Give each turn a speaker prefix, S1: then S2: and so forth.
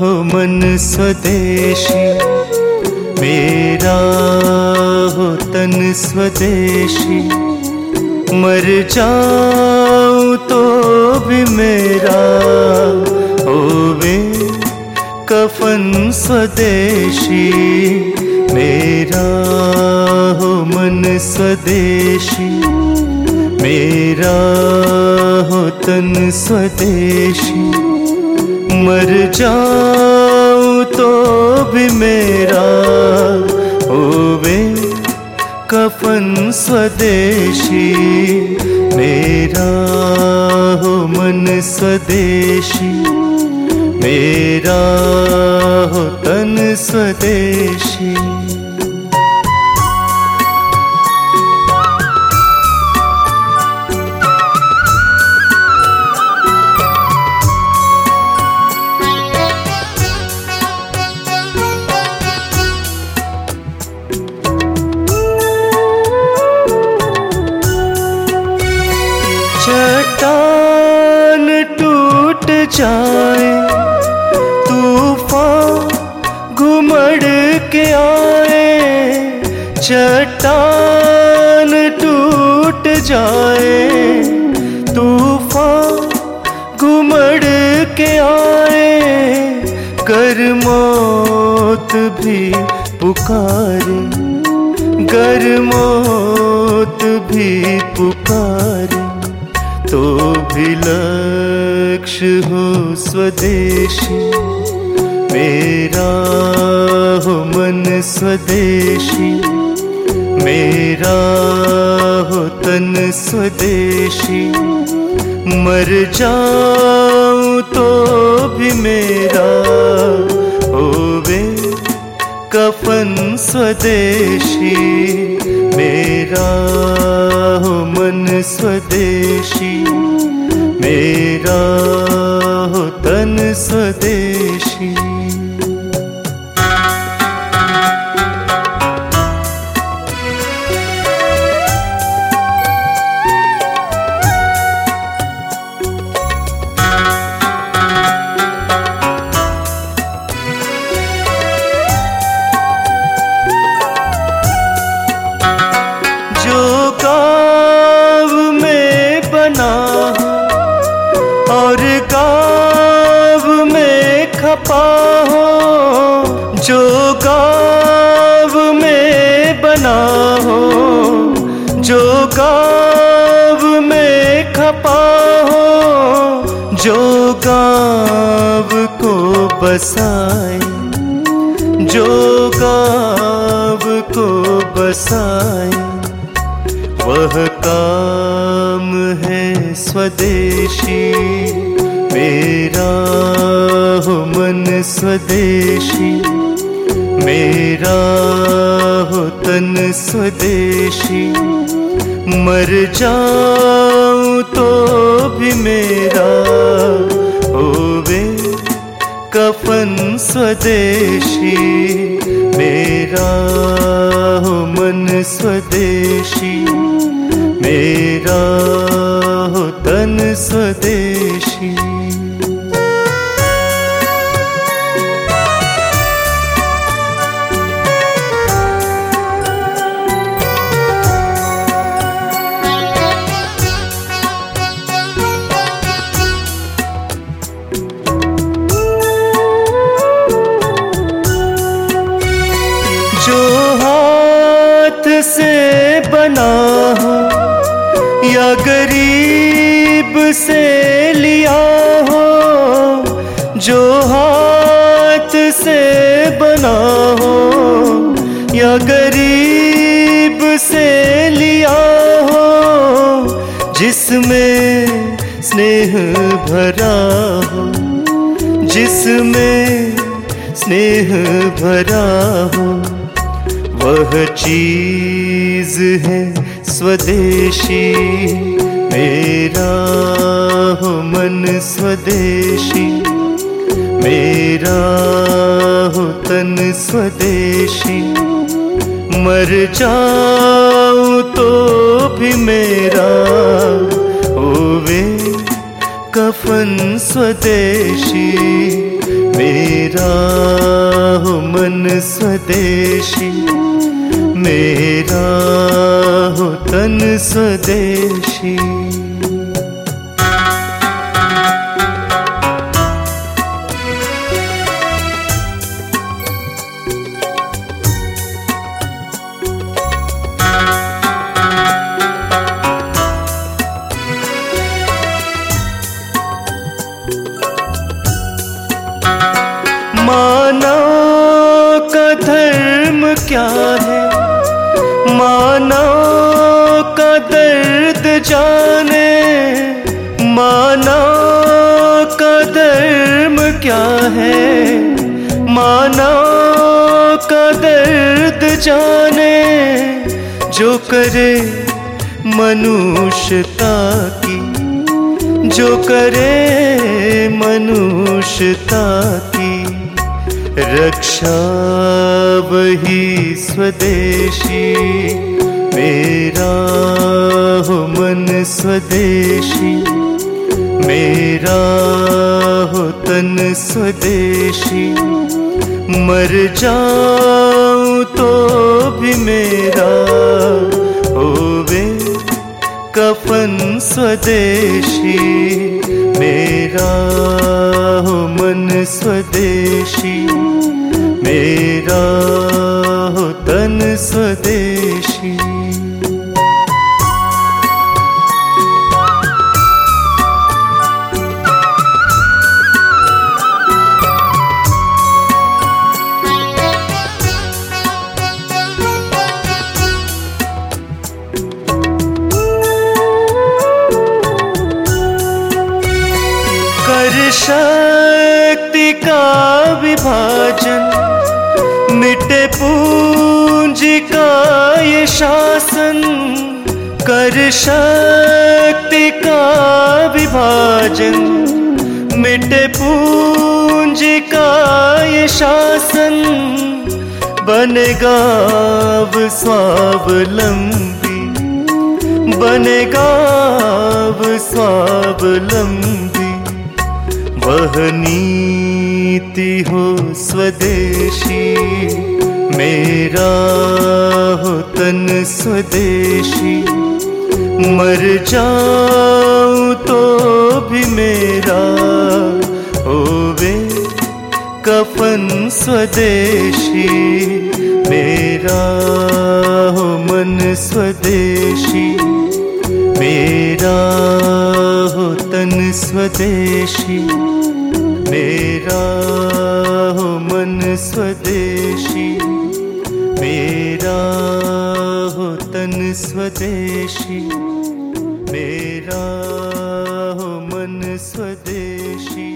S1: हो मन स्वदेशी। मेरा हो तन स्वदेशी। मर जाऊँ तो भी मेरा होवे कफन स्वदेशी। मेरा हो मन स्वदेशी। मेरा हो तन स्वदेशी। मर जाऊँ तो भी मेरा होवे कफन स्वदेशी, मेरा हो मन स्वदेशी, मेरा हो तन स्वदेशी। चट्टान टूट जाए, तूफ़ान घुमड़ के आए चट्टान टूट जाए, तूफ़ान घुमड़ के आए कर मौत भी पुकारे गर मौत भी पुकारे। भी लक्ष्य हो स्वदेशी। मेरा हो मन स्वदेशी। मेरा हो तन स्वदेशी। मर जाऊँ तो भी मेरा होवे कफन स्वदेशी। मेरा हो मन स्वदेशी। तन जो गाँव में बना हो जो गाँव में खपा हो जो गाँव को बसाए जो गाँव को बसाए। वह काम है स्वदेशी, मेरा हो मन स्वदेशी। मेरा हो तन स्वदेशी, मर जाऊँ तो भी मेरा, होवे कफन स्वदेशी। मेरा हो मन स्वदेशी, मेरा हो तन स्वदेशी। जो हाथ से बना हो, या गरीब से लिया हो, जो हाथ से बना हो, या गरीब से लिया हो, जिसमें स्नेह भरा हो, जिसमें स्नेह भरा हो। वह चीज़ है स्वदेशी। मेरा हो मन स्वदेशी। मेरा हो तन स्वदेशी। मर जाऊँ तो भी मेरा होवे कफ कफन स्वदेशी। मेरा हो मन स्वदेशी। मेरा हो तन स्वदेशी। मानव का धर्म क्या है? मानव का दर्द जाने, माना का धर्म क्या है, माना का दर्द जाने, जो करे मनुष्यता की, जो करे मनुष्यता की रक्षा वही स्वदेशी। मेरा हो मन स्वदेशी। मेरा हो तन स्वदेशी। मर जाऊँ तो भी मेरा होवे कफन स्वदेशी। मेरा हो मन स्वदेशी। मेरा हो तन स्वदेशी। कर शक्ति का विभाजन, मिटे पूंजी का ये शासन, कर शक्ति का विभाजन, मिटे पूंजी का ये शासन, बनेगा अब स्वावलंबी, बनेगा अब स्वावलंबी। वह नीति हो स्वदेशी। मेरा हो तन स्वदेशी। मर जाऊँ तो भी मेरा होवे कफन स्वदेशी। मेरा हो मन स्वदेशी। मेरा हो तन स्वदेशी। मेरा हो मन स्वदेशी मेरा हो तन स्वदेशी मेरा हो मन स्वदेशी।